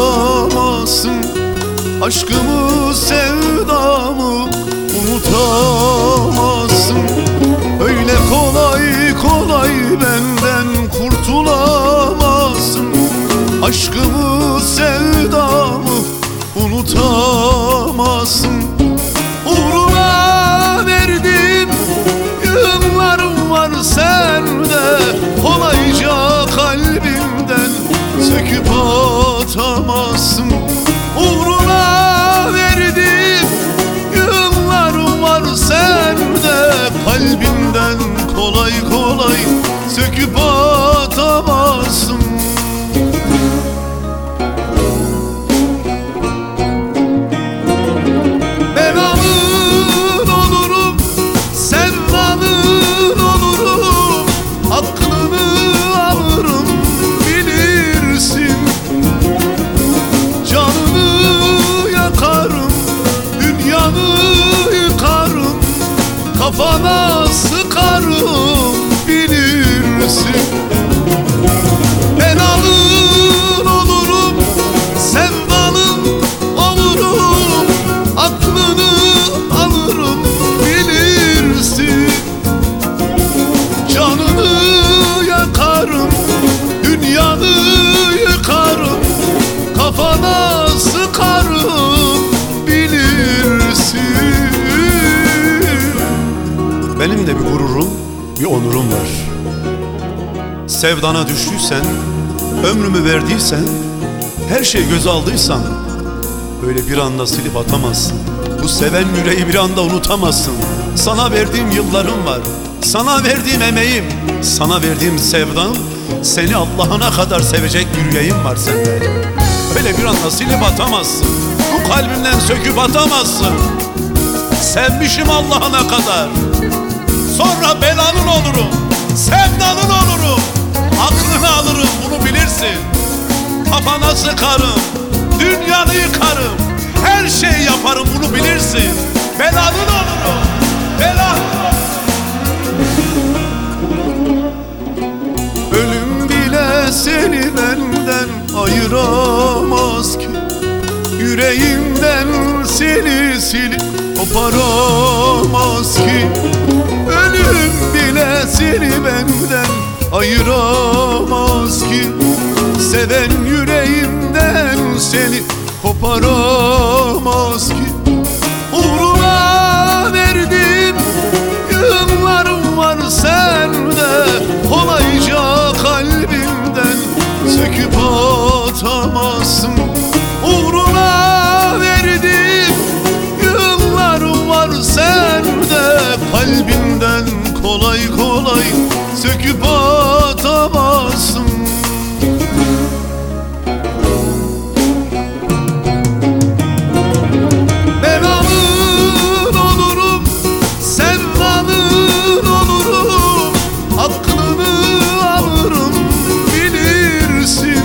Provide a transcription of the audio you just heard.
unutamazsın Aşkımı sevdamı unutamazsın. Öyle kolay kolay ben Kafana sıkarım bilirsin. Ben alın olurum, sevdanın olurum Aklını alırım Benim de bir gururum, bir onurum var. Sevdana düştüysen, ömrümü verdiysen Her şeyi göze aldıysan Böyle bir anda silip atamazsın. Bu seven yüreği bir anda unutamazsın. Sana verdiğim yıllarım var Sana verdiğim emeğim Sana verdiğim sevdam Seni Allah'ına kadar sevecek bir yüreğim var sende Böyle bir anda silip atamazsın Bu kalbimden söküp atamazsın. Sevmişim Allah'ına kadar Sonra belanın olurum Sevdanın olurum Aklını alırım bunu bilirsin. Kafana sıkarım Dünyanı yıkarım Her şeyi yaparım bunu bilirsin. Belanın olurum Belanın Ölüm bile seni benden ayıramaz ki. Yüreğimden seni silip koparamaz ki ayıramaz ki Seven yüreğimden seni koparamaz ki. Uğruna verdim yıllarım var sende Kolayca kalbimden söküp atamazsın. Uğruna verdim yıllarım var sende Kalbimden kolay kolay söküp atamazsın Ben alın olurum, sevdanın olurum Aklını alırım bilirsin